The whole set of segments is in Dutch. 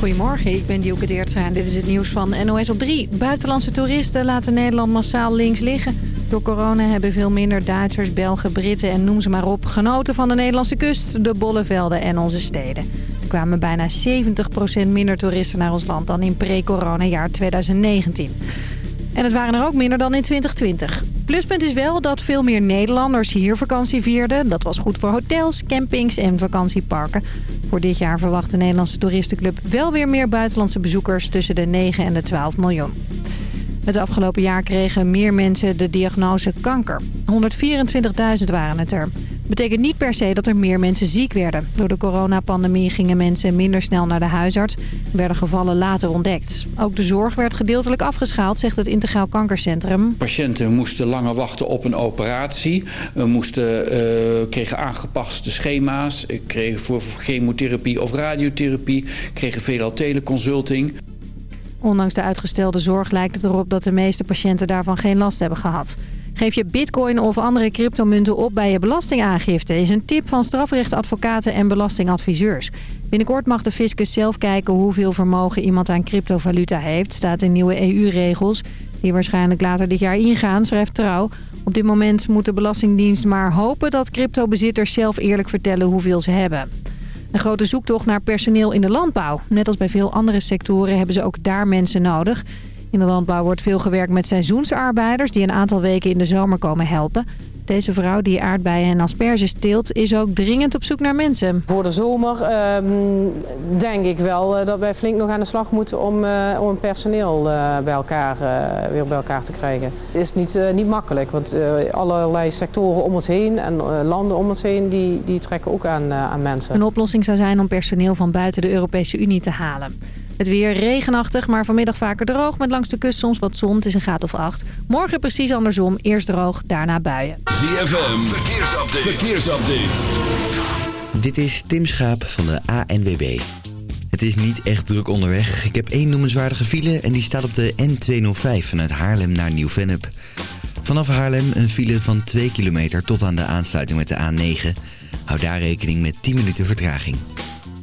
Goedemorgen, ik ben Dielke Deertstra en dit is het nieuws van NOS op 3. Buitenlandse toeristen laten Nederland massaal links liggen. Door corona hebben veel minder Duitsers, Belgen, Britten en noem ze maar op... genoten van de Nederlandse kust, de bollevelden en onze steden. Er kwamen bijna 70% minder toeristen naar ons land dan in pre-corona jaar 2019. En het waren er ook minder dan in 2020. Pluspunt is wel dat veel meer Nederlanders hier vakantie vierden. Dat was goed voor hotels, campings en vakantieparken. Voor dit jaar verwacht de Nederlandse toeristenclub wel weer meer buitenlandse bezoekers tussen de 9 en de 12 miljoen. Het afgelopen jaar kregen meer mensen de diagnose kanker. 124.000 waren het er. Betekent niet per se dat er meer mensen ziek werden. Door de coronapandemie gingen mensen minder snel naar de huisarts. werden gevallen later ontdekt. Ook de zorg werd gedeeltelijk afgeschaald, zegt het Integraal Kankercentrum. Patiënten moesten langer wachten op een operatie. We moesten, uh, kregen aangepaste schema's. Kregen voor chemotherapie of radiotherapie. Kregen veelal teleconsulting. Ondanks de uitgestelde zorg lijkt het erop dat de meeste patiënten daarvan geen last hebben gehad. Geef je bitcoin of andere cryptomunten op bij je belastingaangifte... is een tip van strafrechtadvocaten en belastingadviseurs. Binnenkort mag de fiscus zelf kijken hoeveel vermogen iemand aan cryptovaluta heeft... staat in nieuwe EU-regels die waarschijnlijk later dit jaar ingaan, schrijft Trouw. Op dit moment moet de Belastingdienst maar hopen dat cryptobezitters zelf eerlijk vertellen hoeveel ze hebben. Een grote zoektocht naar personeel in de landbouw. Net als bij veel andere sectoren hebben ze ook daar mensen nodig. In de landbouw wordt veel gewerkt met seizoensarbeiders... die een aantal weken in de zomer komen helpen. Deze vrouw die aardbeien en asperges teelt is ook dringend op zoek naar mensen. Voor de zomer ehm, denk ik wel eh, dat wij flink nog aan de slag moeten om, uh, om personeel uh, bij elkaar, weer bij elkaar te krijgen. Het is niet, niet makkelijk, want allerlei sectoren om ons heen en landen om ons heen die, die trekken ook aan, aan mensen. Een oplossing zou zijn om personeel van buiten de Europese Unie te halen. Het weer regenachtig, maar vanmiddag vaker droog. Met langs de kust soms wat zon. Het is een graad of 8. Morgen precies andersom. Eerst droog, daarna buien. ZFM, verkeersupdate. verkeersupdate. Dit is Tim Schaap van de ANWB. Het is niet echt druk onderweg. Ik heb één noemenswaardige file en die staat op de N205 vanuit Haarlem naar Nieuw-Vennep. Vanaf Haarlem een file van 2 kilometer tot aan de aansluiting met de A9. Hou daar rekening met 10 minuten vertraging.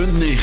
106.9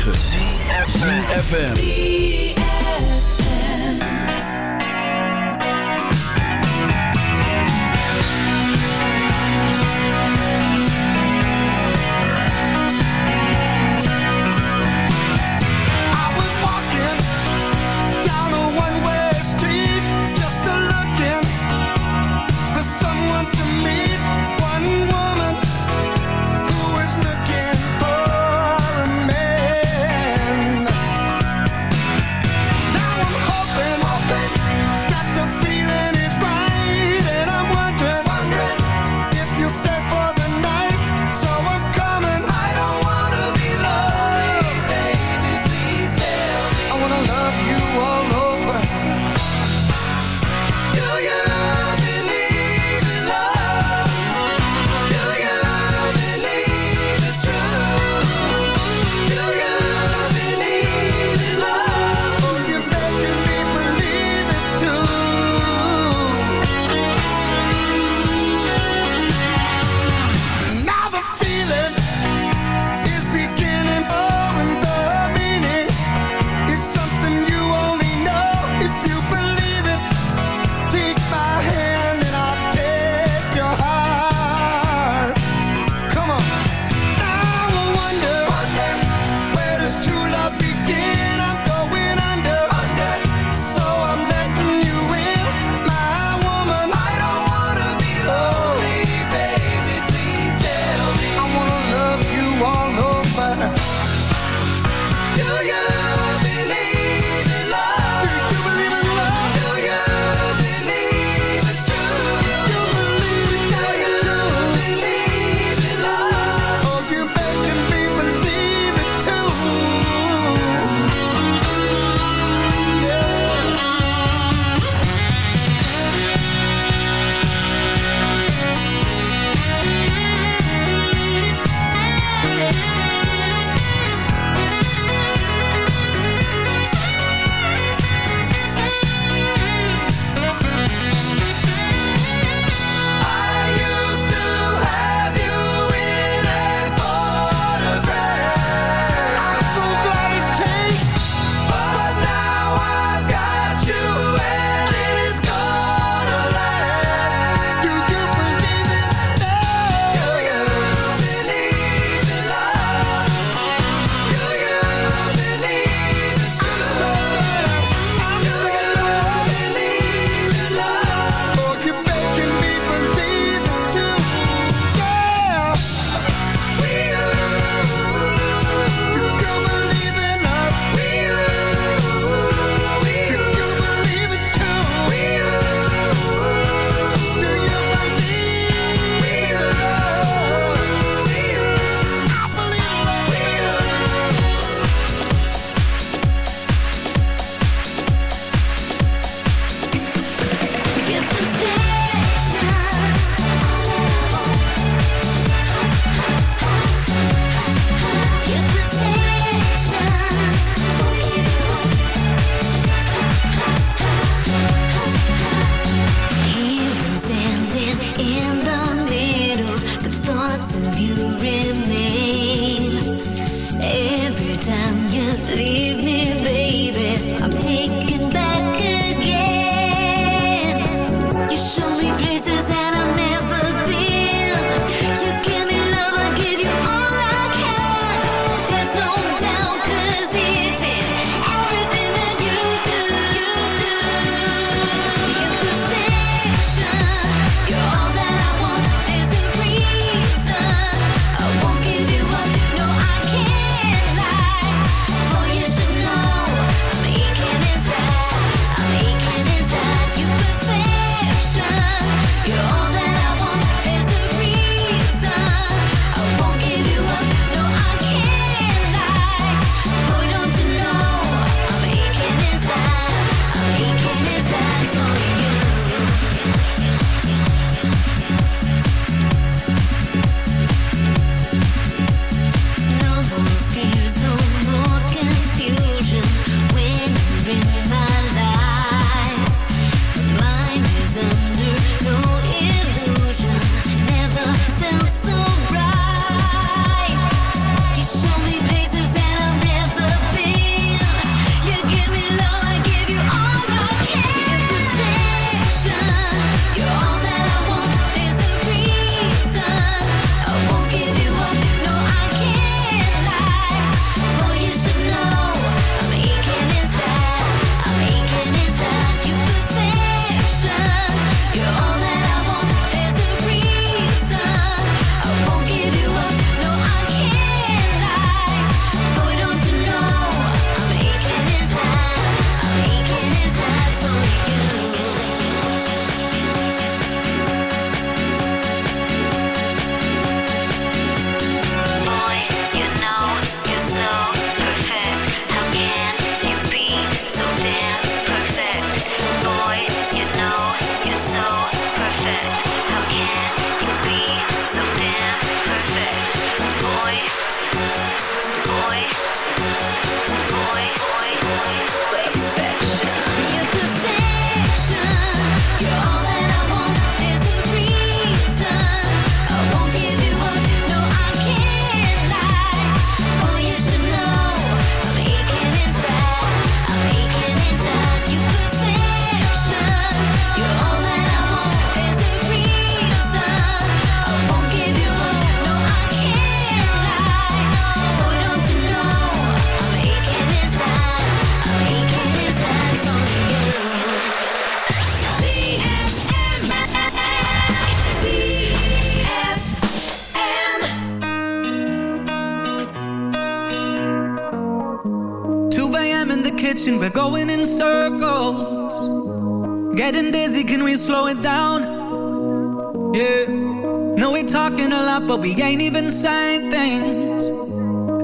Same things.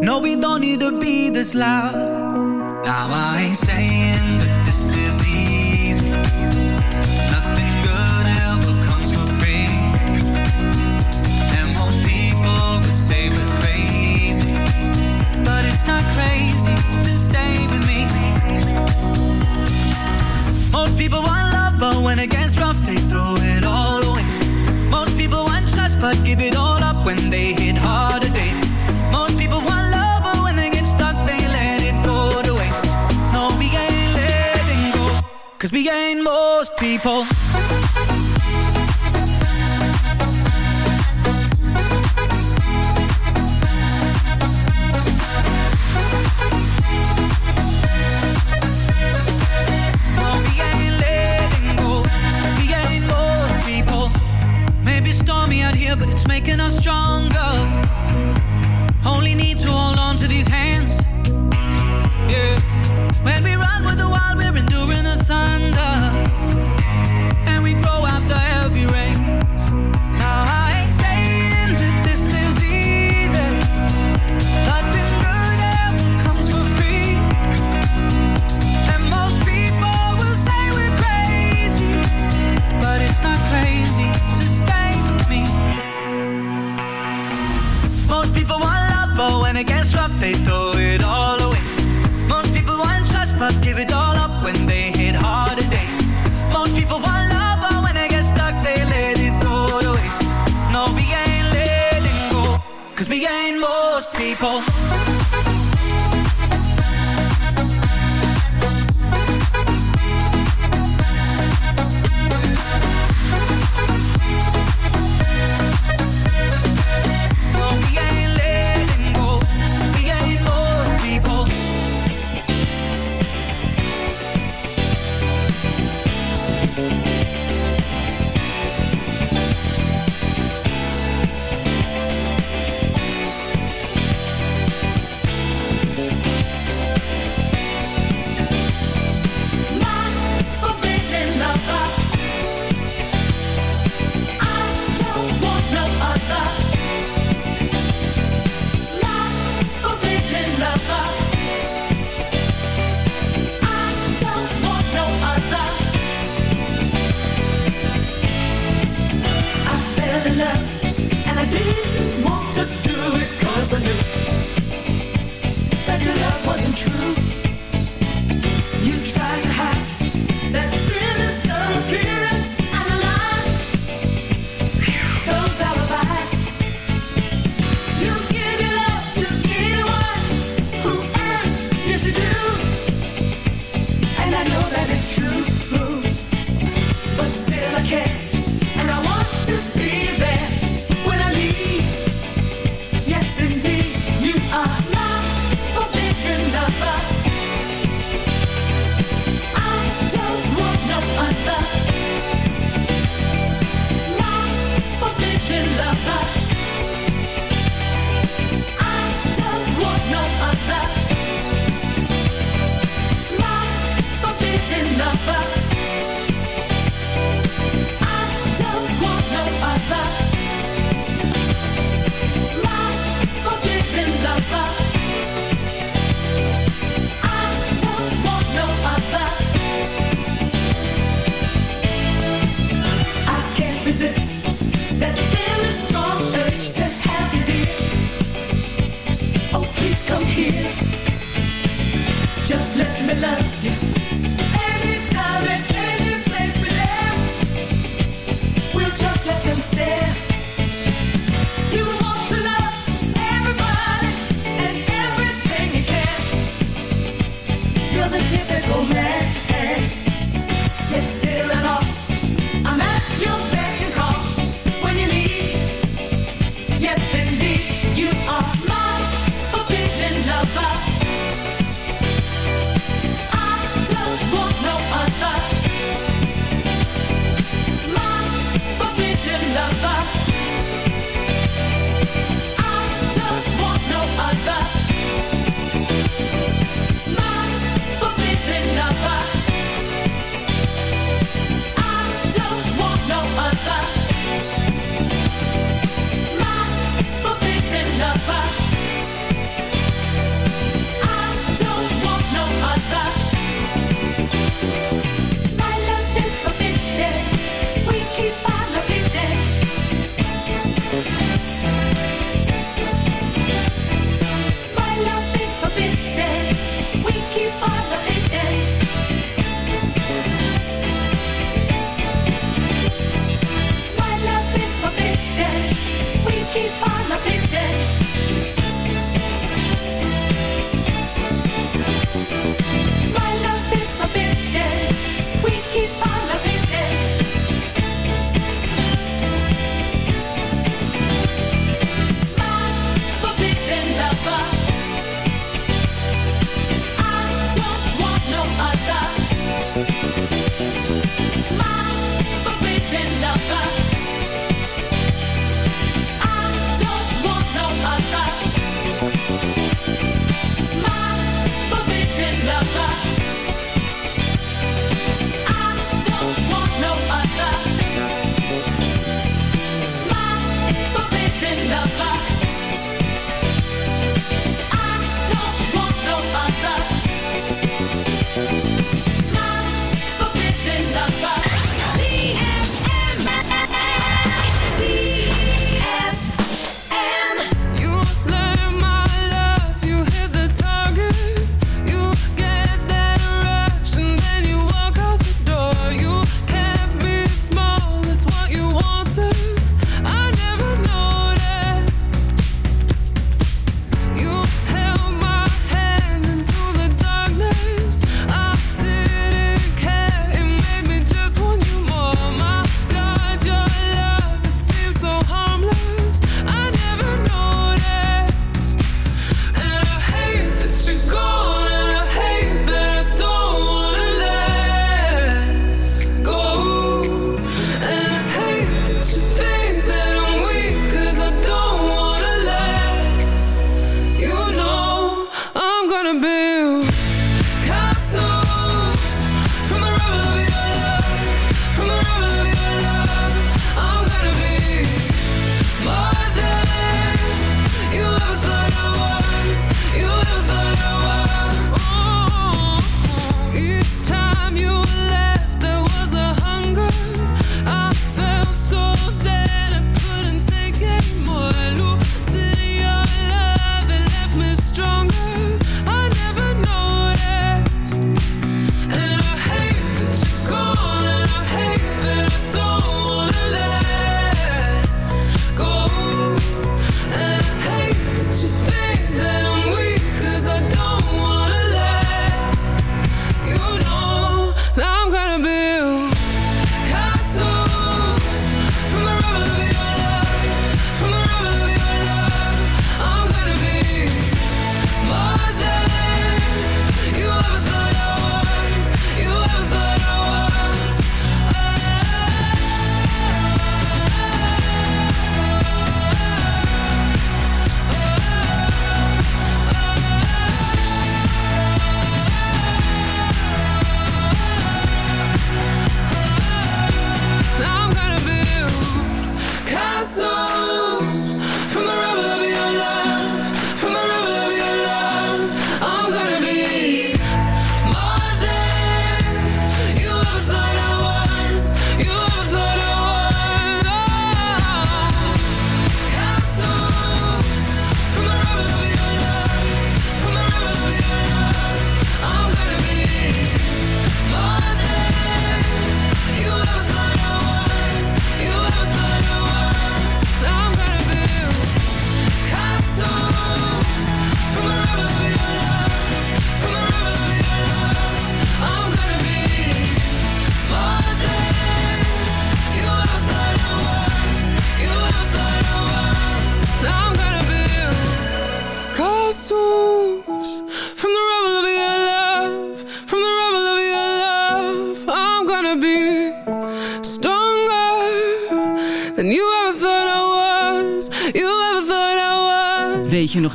No, we don't need to be this loud. Now I ain't saying that this is easy. Nothing good ever comes for free. And most people would say we're crazy. But it's not crazy to stay with me. Most people want love, but when it gets rough They throw it all away. Most people want trust, but give it all up when they people.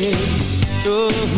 Oh.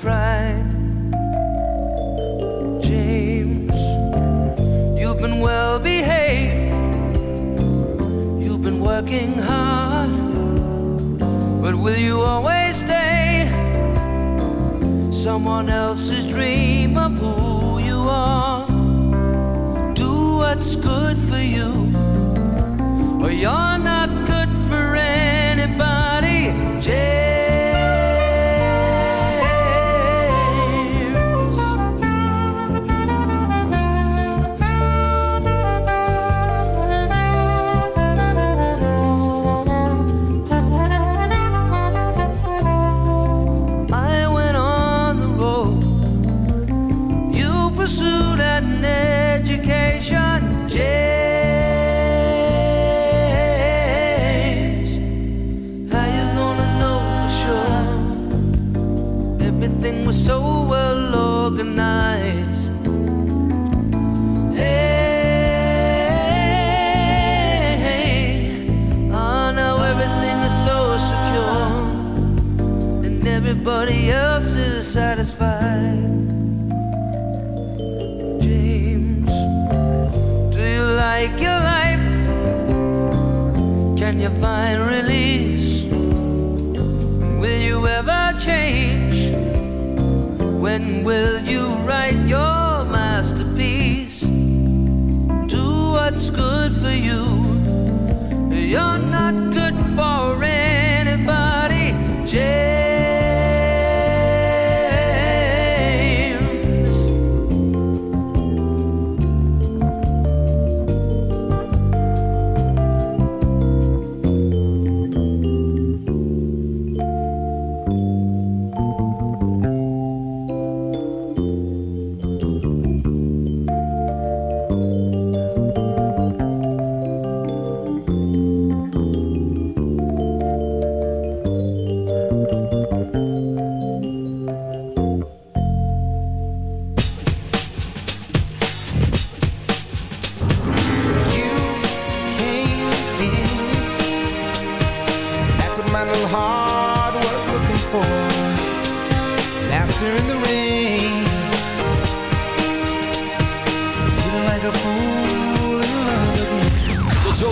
Pride. James, you've been well behaved, you've been working hard, but will you always stay? Someone else's dream of who you are. Do what's good for you, or you're Everything was so well organized. Hey, oh, now everything is so secure and everybody else is satisfied. James, do you like your life? Can you find release? Will you ever change? When will you write your masterpiece? Do what's good for you.